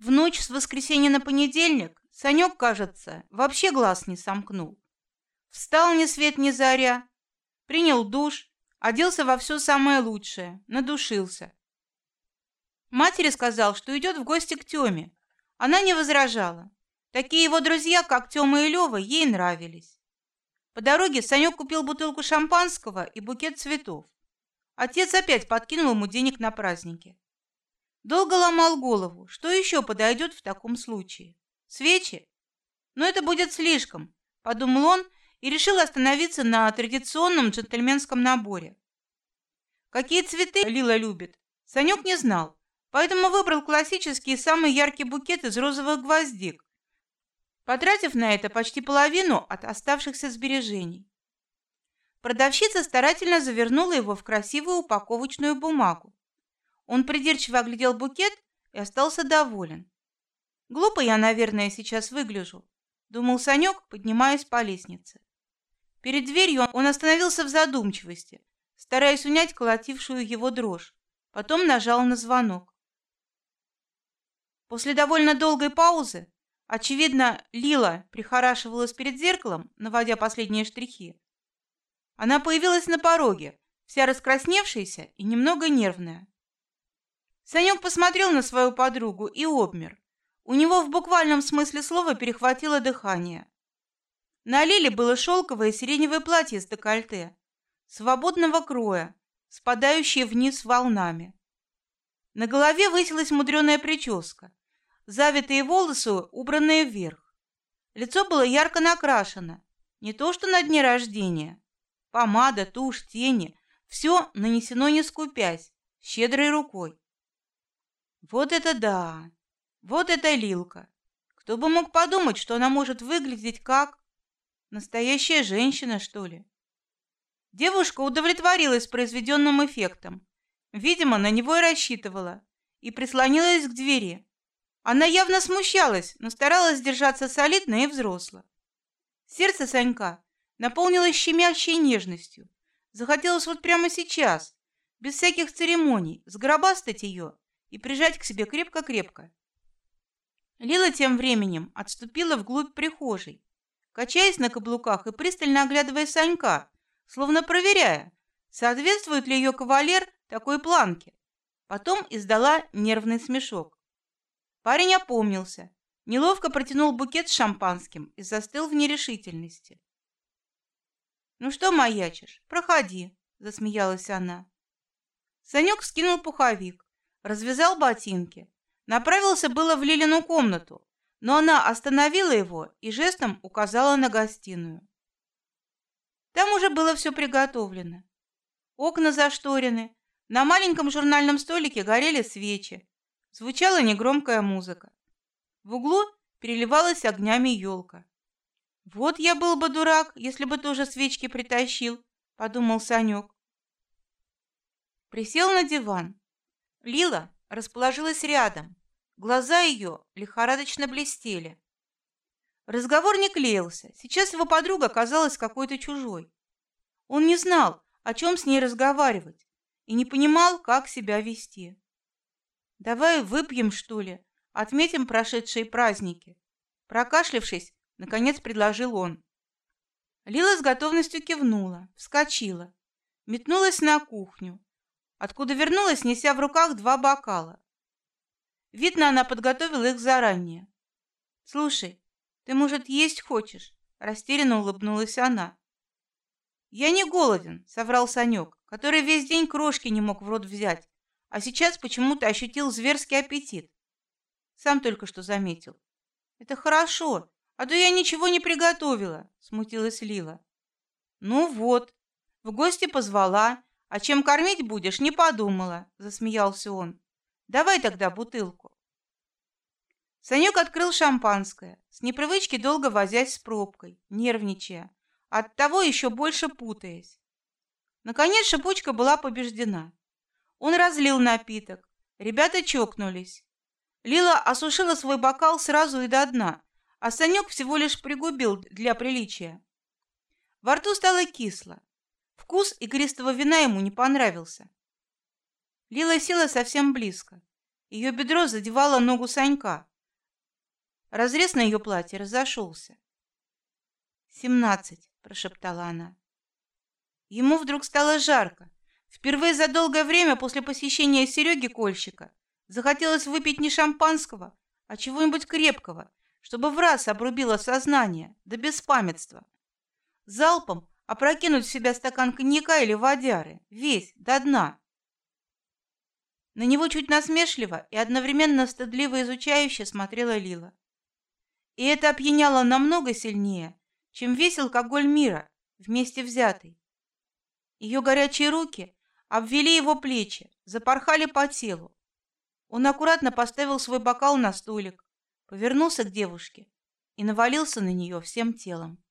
В ночь с воскресенья на понедельник Санек, кажется, вообще глаз не сомкнул. Встал ни свет ни заря, принял душ, оделся во все самое лучшее, надушился. Матери сказал, что идет в гости к Теме. Она не возражала. Такие его друзья, как Тёма и Лёва, ей нравились. По дороге Санек купил бутылку шампанского и букет цветов. Отец опять подкинул ему денег на праздники. Долго ломал голову, что еще подойдет в таком случае. Свечи? Но это будет слишком, подумал он и решил остановиться на традиционном джентльменском наборе. Какие цветы Лила любит, Санек не знал, поэтому выбрал классический самый яркий букет из розовых гвоздик, потратив на это почти половину от оставшихся сбережений. Продавщица старательно завернула его в красивую упаковочную бумагу. Он придирчиво оглядел букет и остался доволен. Глупо я, наверное, сейчас выгляжу, думал Санек, поднимаясь по лестнице. Перед дверью он остановился в задумчивости, стараясь унять колотившую его дрожь. Потом нажал на звонок. После довольно долгой паузы, очевидно, Лила прихорашивалась перед зеркалом, наводя последние штрихи. Она появилась на пороге, вся раскрасневшаяся и немного нервная. Санек посмотрел на свою подругу и обмер. У него в буквальном смысле слова перехватило дыхание. На Лиле было шелковое сиреневое платье с декольте, свободного кроя, спадающее вниз волнами. На голове высилась мудреная прическа, завитые волосы убранные вверх. Лицо было ярко накрашено, не то что на дне рождения, Помада, тушь, тени – все нанесено не скупясь, щедрой рукой. Вот это да! Вот это Лилка! Кто бы мог подумать, что она может выглядеть как настоящая женщина, что ли? Девушка удовлетворилась произведенным эффектом. Видимо, на него и рассчитывала, и прислонилась к двери. Она явно смущалась, но старалась держаться солидно и взросло. Сердце Санька наполнилась щемящей нежностью. Захотелось вот прямо сейчас, без всяких церемоний, сгробастать ее и прижать к себе крепко-крепко. Лила тем временем отступила вглубь прихожей, качаясь на каблуках и пристально оглядывая Санька, словно проверяя, соответствует ли ее кавалер такой планке. Потом издала нервный смешок. Парень опомнился, неловко протянул букет с шампанским и застыл в нерешительности. Ну что маячишь? Проходи, засмеялась она. Санек скинул пуховик, развязал ботинки, направился было в Лилину комнату, но она остановила его и жестом указала на гостиную. Там уже было все приготовлено. Окна зашторены, на маленьком журнальном столике горели свечи, звучала негромкая музыка. В углу переливалась огнями елка. Вот я был бы дурак, если бы тоже свечки притащил, подумал Санек. Присел на диван. Лила расположилась рядом. Глаза ее лихорадочно блестели. Разговор не клеился. Сейчас его подруга казалась какой-то чужой. Он не знал, о чем с ней разговаривать, и не понимал, как себя вести. Давай выпьем, что ли, отметим прошедшие праздники. Прокашлявшись, наконец предложил он. Лила с готовностью кивнула, вскочила, метнулась на кухню, откуда вернулась, неся в руках два бокала. Видно, она подготовила их заранее. Слушай, ты может есть хочешь? Растерянно улыбнулась она. Я не голоден, соврал Санек, который весь день крошки не мог в рот взять, а сейчас почему-то ощутил зверский аппетит. Сам только что заметил. Это хорошо, а то я ничего не приготовила, смутилась Лила. Ну вот, в гости позвала, а чем кормить будешь, не подумала, засмеялся он. Давай тогда бутылку. Санек открыл шампанское, с непривычки долго возясь с пробкой, нервничая, от того еще больше путаясь. Наконец шипучка была побеждена. Он разлил напиток. Ребята чокнулись. Лила осушила свой бокал сразу и до дна, а Санек всего лишь пригубил для приличия. Во рту стало кисло. Вкус игристого вина ему не понравился. Лила села совсем близко. Ее бедро задевало ногу Санька. Разрез на ее платье разошелся. «Семнадцать», — прошептала она. Ему вдруг стало жарко. Впервые за долгое время после посещения Сереги Кольщика захотелось выпить не шампанского, а чего-нибудь крепкого, чтобы в раз обрубило сознание до беспамятства. Залпом опрокинуть в себя стакан коньяка или водяры, весь до дна. На него чуть насмешливо и одновременно стыдливо изучающе смотрела Лила. И это опьяняло намного сильнее, чем весь алкоголь мира вместе взятый. Ее горячие руки обвели его плечи, запорхали по телу. Он аккуратно поставил свой бокал на столик, повернулся к девушке и навалился на нее всем телом.